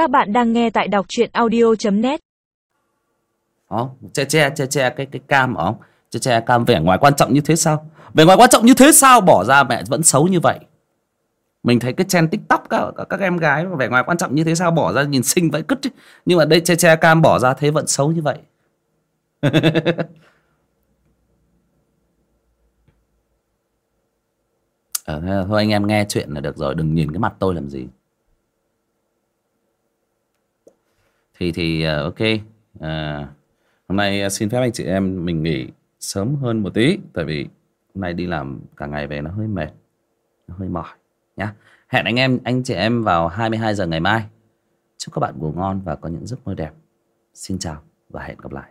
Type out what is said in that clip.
Các bạn đang nghe tại đọc truyện audio.net Đó, che che che che cái cái cam ở che che cam vẻ ngoài quan trọng như thế sao? Vẻ ngoài quan trọng như thế sao? Bỏ ra mẹ vẫn xấu như vậy. Mình thấy cái trend tiktok các, các, các em gái vẻ ngoài quan trọng như thế sao? Bỏ ra nhìn xinh vậy cứt chứ. nhưng mà đây che che cam bỏ ra thế vẫn xấu như vậy. Ờ, thôi anh em nghe chuyện là được rồi đừng nhìn cái mặt tôi làm gì. Thì thì uh, ok. À, hôm nay ờ, xin phép anh chị em mình nghỉ sớm hơn một tí tại vì hôm nay đi làm cả ngày về nó hơi mệt nó hơi mỏi nhá. Hẹn anh em anh chị em vào 22 giờ ngày mai. Chúc các bạn ngủ ngon và có những giấc mơ đẹp. Xin chào và hẹn gặp lại.